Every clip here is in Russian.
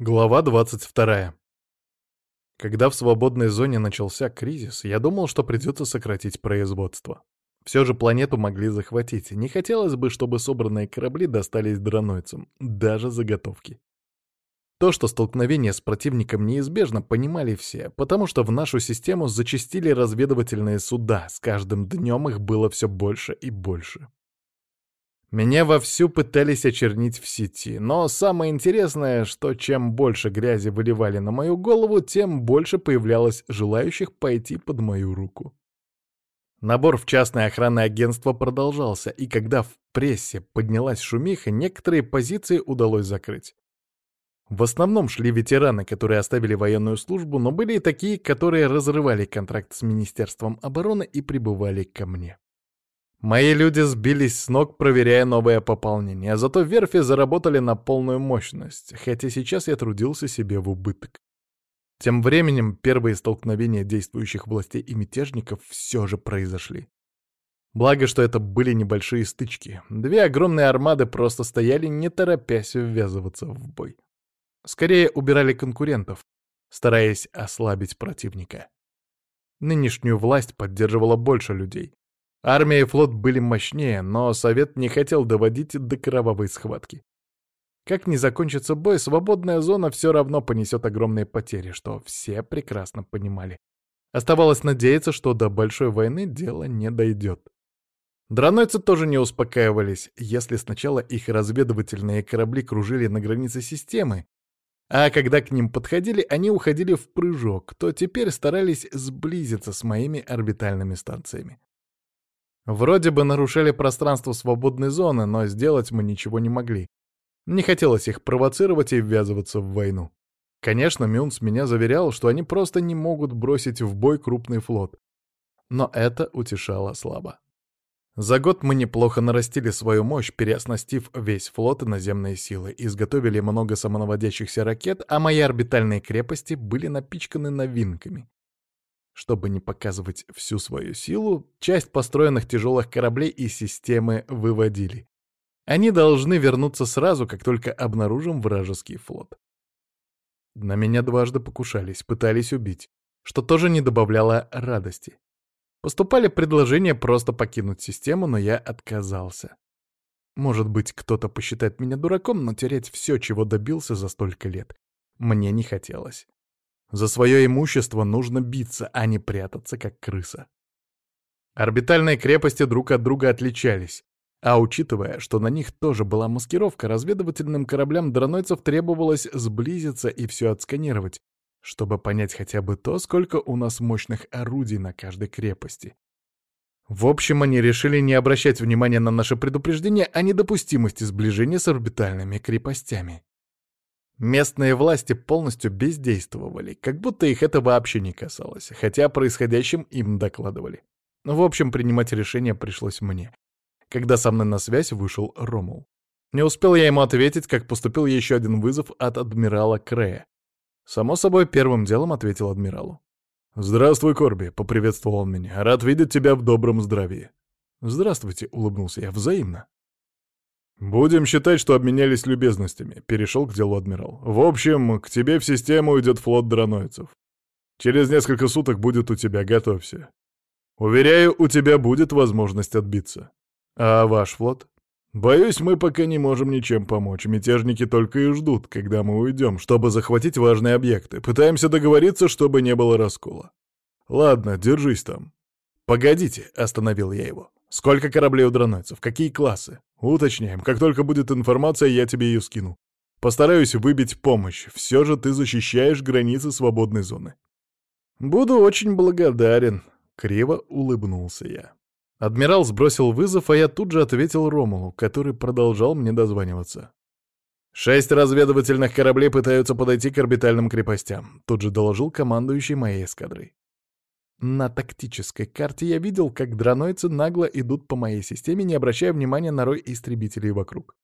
Глава 22. Когда в свободной зоне начался кризис, я думал, что придется сократить производство. Все же планету могли захватить, не хотелось бы, чтобы собранные корабли достались дронойцам, даже заготовки. То, что столкновение с противником неизбежно, понимали все, потому что в нашу систему зачастили разведывательные суда, с каждым днем их было все больше и больше. Меня вовсю пытались очернить в сети, но самое интересное, что чем больше грязи выливали на мою голову, тем больше появлялось желающих пойти под мою руку. Набор в частное охранное агентство продолжался, и когда в прессе поднялась шумиха, некоторые позиции удалось закрыть. В основном шли ветераны, которые оставили военную службу, но были и такие, которые разрывали контракт с Министерством обороны и прибывали ко мне. Мои люди сбились с ног, проверяя новое пополнение, а зато верфи заработали на полную мощность, хотя сейчас я трудился себе в убыток. Тем временем первые столкновения действующих властей и мятежников все же произошли. Благо, что это были небольшие стычки. Две огромные армады просто стояли, не торопясь ввязываться в бой. Скорее убирали конкурентов, стараясь ослабить противника. Нынешнюю власть поддерживало больше людей, Армия и флот были мощнее, но Совет не хотел доводить до кровавой схватки. Как ни закончится бой, свободная зона все равно понесет огромные потери, что все прекрасно понимали. Оставалось надеяться, что до большой войны дело не дойдет. Дранойцы тоже не успокаивались, если сначала их разведывательные корабли кружили на границе системы, а когда к ним подходили, они уходили в прыжок, то теперь старались сблизиться с моими орбитальными станциями. Вроде бы нарушали пространство свободной зоны, но сделать мы ничего не могли. Не хотелось их провоцировать и ввязываться в войну. Конечно, Мюнс меня заверял, что они просто не могут бросить в бой крупный флот. Но это утешало слабо. За год мы неплохо нарастили свою мощь, переоснастив весь флот и наземные силы, изготовили много самонаводящихся ракет, а мои орбитальные крепости были напичканы новинками. Чтобы не показывать всю свою силу, часть построенных тяжелых кораблей и системы выводили. Они должны вернуться сразу, как только обнаружим вражеский флот. На меня дважды покушались, пытались убить, что тоже не добавляло радости. Поступали предложения просто покинуть систему, но я отказался. Может быть, кто-то посчитает меня дураком, но терять все, чего добился за столько лет, мне не хотелось. За свое имущество нужно биться, а не прятаться, как крыса. Орбитальные крепости друг от друга отличались, а учитывая, что на них тоже была маскировка, разведывательным кораблям дронойцев требовалось сблизиться и все отсканировать, чтобы понять хотя бы то, сколько у нас мощных орудий на каждой крепости. В общем, они решили не обращать внимания на наше предупреждение о недопустимости сближения с орбитальными крепостями. Местные власти полностью бездействовали, как будто их это вообще не касалось, хотя происходящим им докладывали. Ну, в общем, принимать решение пришлось мне, когда со мной на связь вышел Ромул. Не успел я ему ответить, как поступил еще один вызов от адмирала Крея. Само собой, первым делом ответил адмиралу. «Здравствуй, Корби», — поприветствовал он меня. «Рад видеть тебя в добром здравии». «Здравствуйте», — улыбнулся я взаимно. «Будем считать, что обменялись любезностями», — перешел к делу адмирал. «В общем, к тебе в систему уйдет флот дранойцев. Через несколько суток будет у тебя, готовься. Уверяю, у тебя будет возможность отбиться. А ваш флот? Боюсь, мы пока не можем ничем помочь. Мятежники только и ждут, когда мы уйдем, чтобы захватить важные объекты. Пытаемся договориться, чтобы не было раскола. Ладно, держись там. Погодите, остановил я его. Сколько кораблей у дронайцев? Какие классы? Уточняем. Как только будет информация, я тебе ее скину. Постараюсь выбить помощь. Все же ты защищаешь границы свободной зоны. Буду очень благодарен. Криво улыбнулся я. Адмирал сбросил вызов, а я тут же ответил Ромулу, который продолжал мне дозваниваться. «Шесть разведывательных кораблей пытаются подойти к орбитальным крепостям», — тут же доложил командующий моей эскадрой. На тактической карте я видел, как дранойцы нагло идут по моей системе, не обращая внимания на рой истребителей вокруг.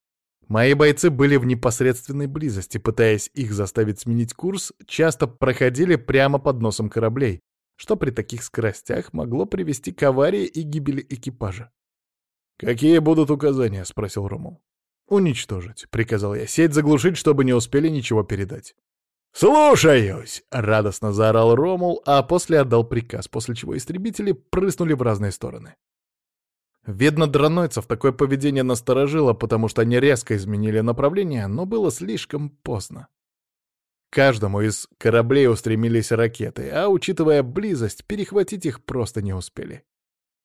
Мои бойцы были в непосредственной близости, пытаясь их заставить сменить курс, часто проходили прямо под носом кораблей, что при таких скоростях могло привести к аварии и гибели экипажа. «Какие будут указания?» — спросил Ромул. «Уничтожить», — приказал я. «Сеть заглушить, чтобы не успели ничего передать». «Слушаюсь!» — радостно заорал Ромул, а после отдал приказ, после чего истребители прыснули в разные стороны. Видно, дронойцев такое поведение насторожило, потому что они резко изменили направление, но было слишком поздно. каждому из кораблей устремились ракеты, а, учитывая близость, перехватить их просто не успели.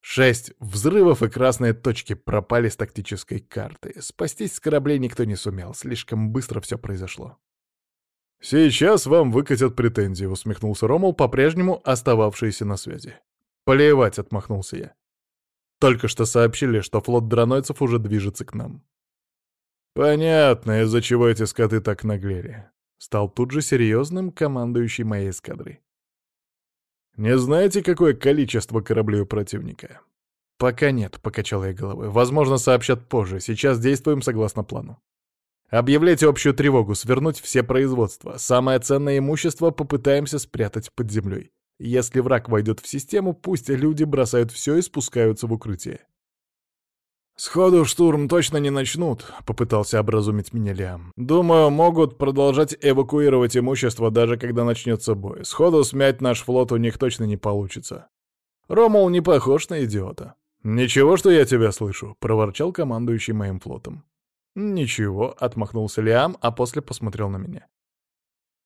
Шесть взрывов и красные точки пропали с тактической карты. Спастись с кораблей никто не сумел, слишком быстро все произошло. Сейчас вам выкатят претензии, усмехнулся Ромул, по-прежнему остававшийся на связи. Плевать, отмахнулся я. Только что сообщили, что флот дранойцев уже движется к нам. Понятно, из-за чего эти скоты так наглели. Стал тут же серьезным командующий моей эскадрой. Не знаете, какое количество кораблей у противника? Пока нет, покачал я головой. Возможно, сообщат позже. Сейчас действуем согласно плану. Объявлять общую тревогу, свернуть все производства. Самое ценное имущество попытаемся спрятать под землей. Если враг войдет в систему, пусть люди бросают все и спускаются в укрытие. «Сходу штурм точно не начнут», — попытался образумить меня Лиам. «Думаю, могут продолжать эвакуировать имущество, даже когда начнется бой. Сходу смять наш флот у них точно не получится». Ромул не похож на идиота. «Ничего, что я тебя слышу», — проворчал командующий моим флотом. «Ничего», — отмахнулся Лиам, а после посмотрел на меня.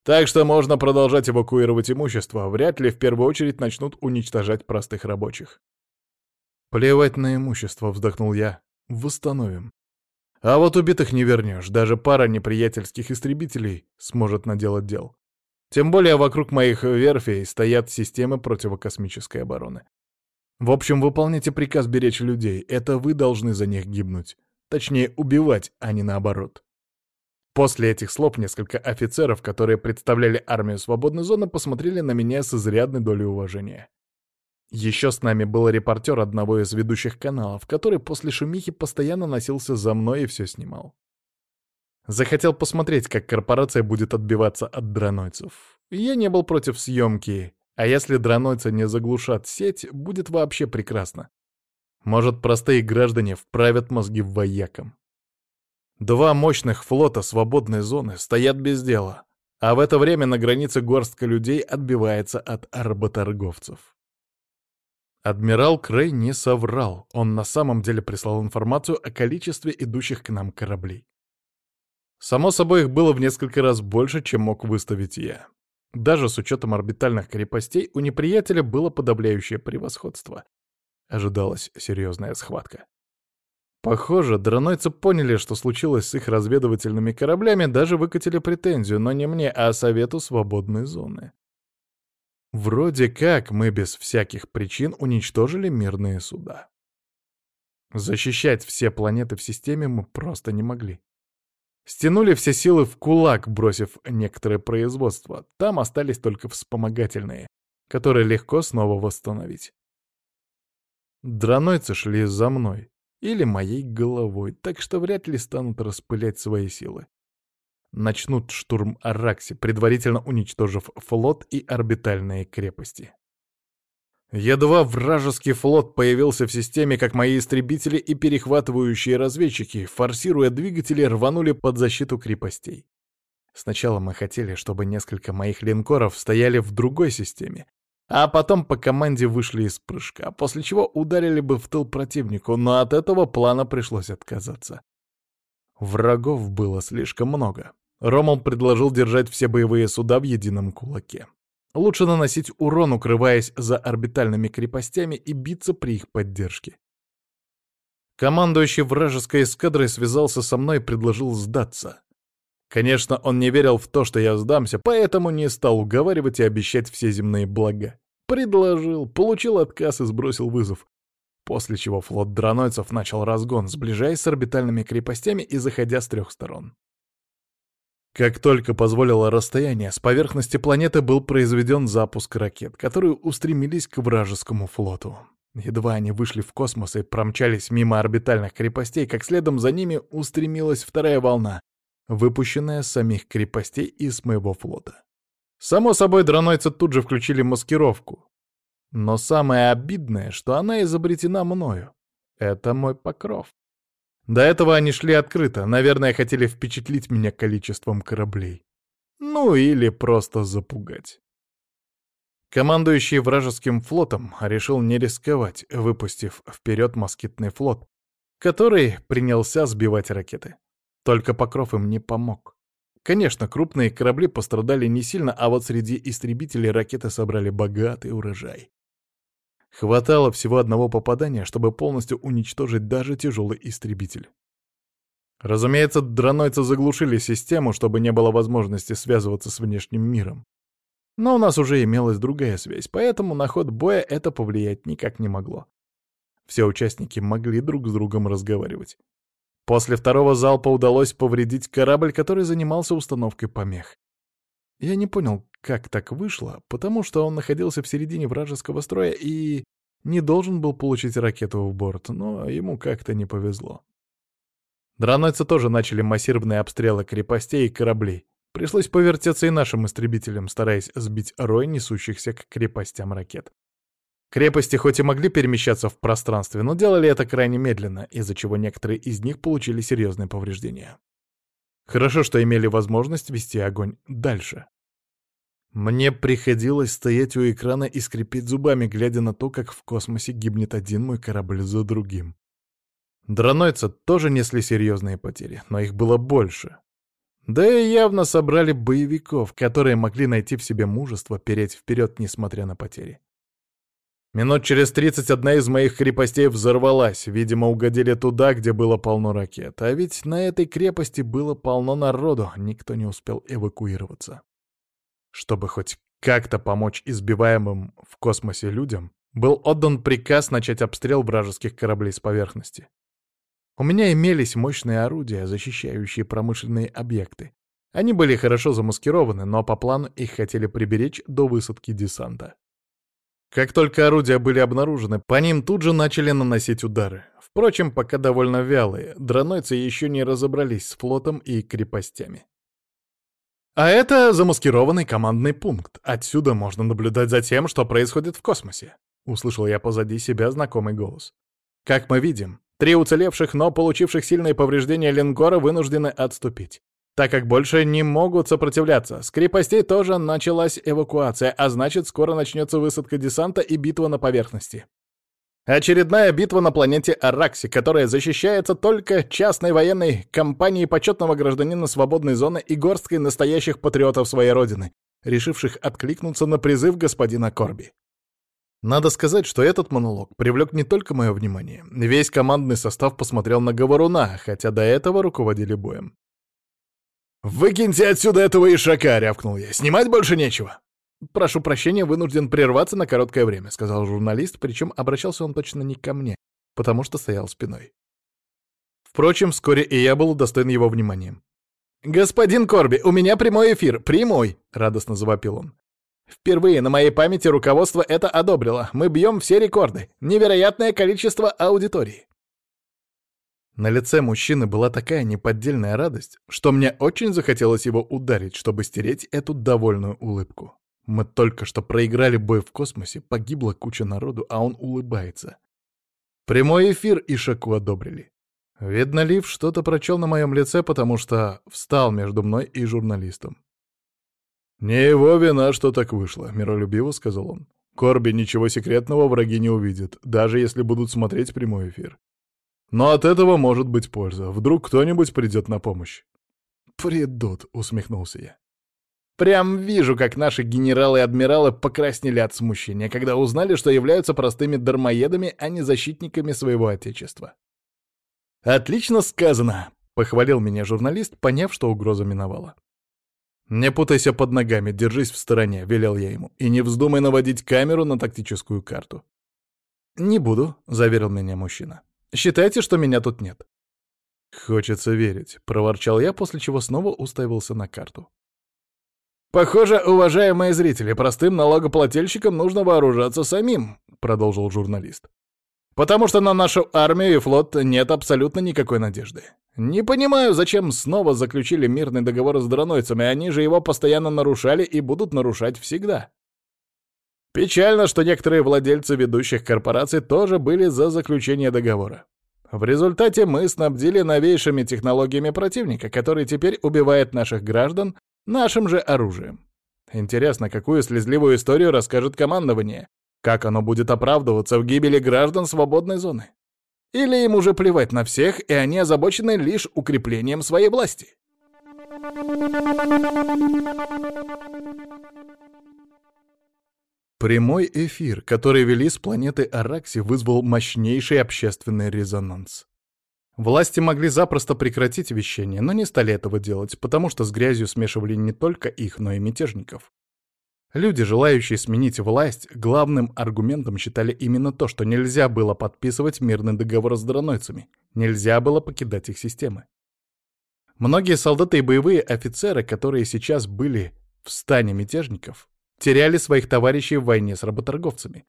«Так что можно продолжать эвакуировать имущество. Вряд ли в первую очередь начнут уничтожать простых рабочих». «Плевать на имущество», — вздохнул я. «Восстановим». «А вот убитых не вернешь. Даже пара неприятельских истребителей сможет наделать дел. Тем более вокруг моих верфей стоят системы противокосмической обороны. В общем, выполняйте приказ беречь людей. Это вы должны за них гибнуть». Точнее, убивать, а не наоборот. После этих слов несколько офицеров, которые представляли армию свободной зоны, посмотрели на меня с изрядной долей уважения. Еще с нами был репортер одного из ведущих каналов, который после шумихи постоянно носился за мной и все снимал. Захотел посмотреть, как корпорация будет отбиваться от дранойцев. Я не был против съемки, а если дранойцы не заглушат сеть, будет вообще прекрасно. Может, простые граждане вправят мозги воякам. Два мощных флота свободной зоны стоят без дела, а в это время на границе горстка людей отбивается от арботорговцев. Адмирал Крей не соврал, он на самом деле прислал информацию о количестве идущих к нам кораблей. Само собой, их было в несколько раз больше, чем мог выставить я. Даже с учетом орбитальных крепостей у неприятеля было подавляющее превосходство. Ожидалась серьезная схватка. Похоже, дронойцы поняли, что случилось с их разведывательными кораблями, даже выкатили претензию, но не мне, а Совету Свободной Зоны. Вроде как мы без всяких причин уничтожили мирные суда. Защищать все планеты в системе мы просто не могли. Стянули все силы в кулак, бросив некоторое производство. Там остались только вспомогательные, которые легко снова восстановить. Драной шли за мной или моей головой, так что вряд ли станут распылять свои силы. Начнут штурм Аракси, предварительно уничтожив флот и орбитальные крепости. Едва вражеский флот появился в системе, как мои истребители и перехватывающие разведчики, форсируя двигатели, рванули под защиту крепостей. Сначала мы хотели, чтобы несколько моих линкоров стояли в другой системе, а потом по команде вышли из прыжка, после чего ударили бы в тыл противнику, но от этого плана пришлось отказаться. Врагов было слишком много. Ромул предложил держать все боевые суда в едином кулаке. Лучше наносить урон, укрываясь за орбитальными крепостями и биться при их поддержке. Командующий вражеской эскадрой связался со мной и предложил сдаться. Конечно, он не верил в то, что я сдамся, поэтому не стал уговаривать и обещать все земные блага. Предложил, получил отказ и сбросил вызов. После чего флот дранойцев начал разгон, сближаясь с орбитальными крепостями и заходя с трех сторон. Как только позволило расстояние, с поверхности планеты был произведен запуск ракет, которые устремились к вражескому флоту. Едва они вышли в космос и промчались мимо орбитальных крепостей, как следом за ними устремилась вторая волна, выпущенная с самих крепостей и с моего флота. Само собой, дронойцы тут же включили маскировку. Но самое обидное, что она изобретена мною. Это мой покров. До этого они шли открыто, наверное, хотели впечатлить меня количеством кораблей. Ну или просто запугать. Командующий вражеским флотом решил не рисковать, выпустив вперед москитный флот, который принялся сбивать ракеты. Только Покров им не помог. Конечно, крупные корабли пострадали не сильно, а вот среди истребителей ракеты собрали богатый урожай. Хватало всего одного попадания, чтобы полностью уничтожить даже тяжелый истребитель. Разумеется, дронойцы заглушили систему, чтобы не было возможности связываться с внешним миром. Но у нас уже имелась другая связь, поэтому на ход боя это повлиять никак не могло. Все участники могли друг с другом разговаривать. После второго залпа удалось повредить корабль, который занимался установкой помех. Я не понял, как так вышло, потому что он находился в середине вражеского строя и не должен был получить ракету в борт, но ему как-то не повезло. Дранойцы тоже начали массированные обстрелы крепостей и кораблей. Пришлось повертеться и нашим истребителям, стараясь сбить рой несущихся к крепостям ракет. Крепости хоть и могли перемещаться в пространстве, но делали это крайне медленно, из-за чего некоторые из них получили серьезные повреждения. Хорошо, что имели возможность вести огонь дальше. Мне приходилось стоять у экрана и скрипеть зубами, глядя на то, как в космосе гибнет один мой корабль за другим. Дронойцы тоже несли серьезные потери, но их было больше. Да и явно собрали боевиков, которые могли найти в себе мужество переть вперед, несмотря на потери. Минут через тридцать одна из моих крепостей взорвалась, видимо, угодили туда, где было полно ракет. А ведь на этой крепости было полно народу, никто не успел эвакуироваться. Чтобы хоть как-то помочь избиваемым в космосе людям, был отдан приказ начать обстрел вражеских кораблей с поверхности. У меня имелись мощные орудия, защищающие промышленные объекты. Они были хорошо замаскированы, но по плану их хотели приберечь до высадки десанта. Как только орудия были обнаружены, по ним тут же начали наносить удары. Впрочем, пока довольно вялые, дронойцы еще не разобрались с флотом и крепостями. А это замаскированный командный пункт. Отсюда можно наблюдать за тем, что происходит в космосе. Услышал я позади себя знакомый голос. Как мы видим, три уцелевших, но получивших сильные повреждения линкора вынуждены отступить так как больше не могут сопротивляться. С крепостей тоже началась эвакуация, а значит, скоро начнется высадка десанта и битва на поверхности. Очередная битва на планете Аракси, которая защищается только частной военной компанией почетного гражданина свободной зоны и горсткой настоящих патриотов своей родины, решивших откликнуться на призыв господина Корби. Надо сказать, что этот монолог привлек не только мое внимание. Весь командный состав посмотрел на Говоруна, хотя до этого руководили боем. «Выкиньте отсюда этого ишака!» — рявкнул я. «Снимать больше нечего!» «Прошу прощения, вынужден прерваться на короткое время», — сказал журналист, причем обращался он точно не ко мне, потому что стоял спиной. Впрочем, вскоре и я был удостоен его вниманием. «Господин Корби, у меня прямой эфир, прямой!» — радостно завопил он. «Впервые на моей памяти руководство это одобрило. Мы бьем все рекорды. Невероятное количество аудитории». На лице мужчины была такая неподдельная радость, что мне очень захотелось его ударить, чтобы стереть эту довольную улыбку. Мы только что проиграли бой в космосе, погибла куча народу, а он улыбается. Прямой эфир Ишаку одобрили. Видно, Лив что-то прочел на моем лице, потому что встал между мной и журналистом. «Не его вина, что так вышло», — миролюбиво сказал он. «Корби ничего секретного враги не увидят, даже если будут смотреть прямой эфир. Но от этого может быть польза. Вдруг кто-нибудь придет на помощь. «Придут», — усмехнулся я. «Прям вижу, как наши генералы и адмиралы покраснели от смущения, когда узнали, что являются простыми дармоедами, а не защитниками своего отечества». «Отлично сказано», — похвалил меня журналист, поняв, что угроза миновала. «Не путайся под ногами, держись в стороне», — велел я ему, «и не вздумай наводить камеру на тактическую карту». «Не буду», — заверил меня мужчина. Считайте, что меня тут нет». «Хочется верить», — проворчал я, после чего снова уставился на карту. «Похоже, уважаемые зрители, простым налогоплательщикам нужно вооружаться самим», — продолжил журналист. «Потому что на нашу армию и флот нет абсолютно никакой надежды. Не понимаю, зачем снова заключили мирный договор с дронойцами, они же его постоянно нарушали и будут нарушать всегда». Печально, что некоторые владельцы ведущих корпораций тоже были за заключение договора. В результате мы снабдили новейшими технологиями противника, который теперь убивает наших граждан нашим же оружием. Интересно, какую слезливую историю расскажет командование? Как оно будет оправдываться в гибели граждан свободной зоны? Или им уже плевать на всех, и они озабочены лишь укреплением своей власти? Прямой эфир, который вели с планеты Аракси, вызвал мощнейший общественный резонанс. Власти могли запросто прекратить вещание, но не стали этого делать, потому что с грязью смешивали не только их, но и мятежников. Люди, желающие сменить власть, главным аргументом считали именно то, что нельзя было подписывать мирный договор с дронойцами, нельзя было покидать их системы. Многие солдаты и боевые офицеры, которые сейчас были в стане мятежников, теряли своих товарищей в войне с работорговцами.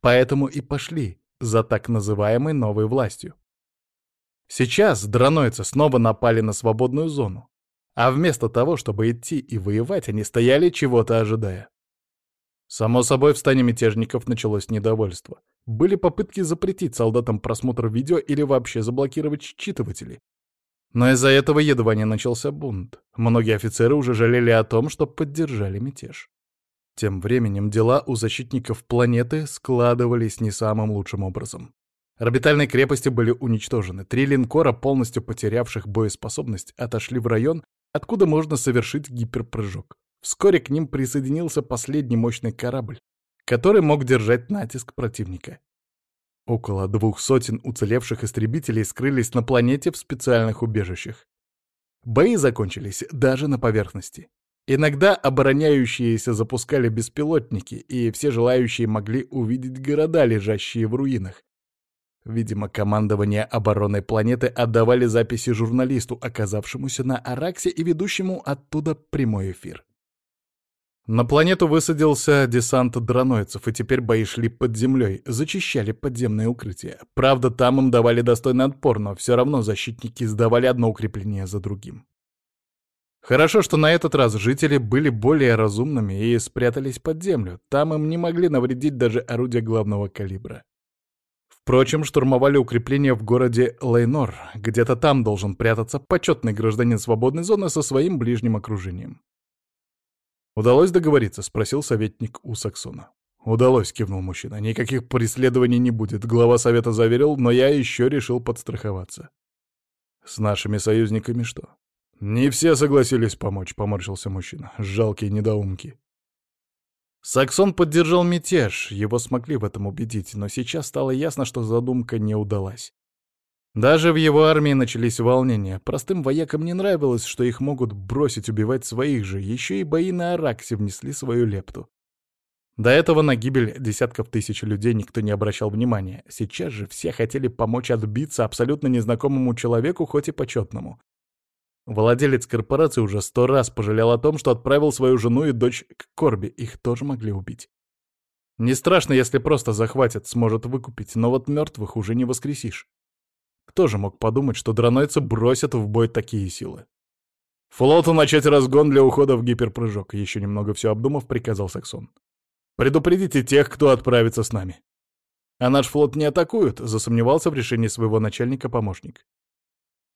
Поэтому и пошли за так называемой новой властью. Сейчас дранойцы снова напали на свободную зону, а вместо того, чтобы идти и воевать, они стояли, чего-то ожидая. Само собой, в стане мятежников началось недовольство. Были попытки запретить солдатам просмотр видео или вообще заблокировать считыватели. Но из-за этого едва не начался бунт. Многие офицеры уже жалели о том, что поддержали мятеж. Тем временем дела у защитников планеты складывались не самым лучшим образом. Орбитальные крепости были уничтожены, три линкора, полностью потерявших боеспособность, отошли в район, откуда можно совершить гиперпрыжок. Вскоре к ним присоединился последний мощный корабль, который мог держать натиск противника. Около двух сотен уцелевших истребителей скрылись на планете в специальных убежищах. Бои закончились даже на поверхности. Иногда обороняющиеся запускали беспилотники, и все желающие могли увидеть города, лежащие в руинах. Видимо, командование обороны планеты отдавали записи журналисту, оказавшемуся на Араксе и ведущему оттуда прямой эфир. На планету высадился десант дранойцев, и теперь бои шли под землей, зачищали подземные укрытия. Правда, там им давали достойный отпор, но все равно защитники сдавали одно укрепление за другим. Хорошо, что на этот раз жители были более разумными и спрятались под землю. Там им не могли навредить даже орудия главного калибра. Впрочем, штурмовали укрепления в городе Лейнор. Где-то там должен прятаться почетный гражданин свободной зоны со своим ближним окружением. «Удалось договориться?» — спросил советник у Саксона. «Удалось», — кивнул мужчина. «Никаких преследований не будет, глава совета заверил, но я еще решил подстраховаться». «С нашими союзниками что?» «Не все согласились помочь», — поморщился мужчина. «Жалкие недоумки». Саксон поддержал мятеж, его смогли в этом убедить, но сейчас стало ясно, что задумка не удалась. Даже в его армии начались волнения. Простым воякам не нравилось, что их могут бросить убивать своих же, еще и бои на Араксе внесли свою лепту. До этого на гибель десятков тысяч людей никто не обращал внимания. Сейчас же все хотели помочь отбиться абсолютно незнакомому человеку, хоть и почетному. Владелец корпорации уже сто раз пожалел о том, что отправил свою жену и дочь к Корби, их тоже могли убить. Не страшно, если просто захватят, сможет выкупить, но вот мертвых уже не воскресишь. Кто же мог подумать, что дранойцы бросят в бой такие силы? Флоту начать разгон для ухода в гиперпрыжок, еще немного все обдумав, приказал Саксон. Предупредите тех, кто отправится с нами. А наш флот не атакуют, засомневался в решении своего начальника помощник.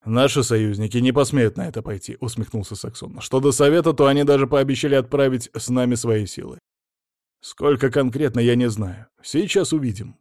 «Наши союзники не посмеют на это пойти», — усмехнулся Саксон. «Что до совета, то они даже пообещали отправить с нами свои силы. Сколько конкретно, я не знаю. Сейчас увидим».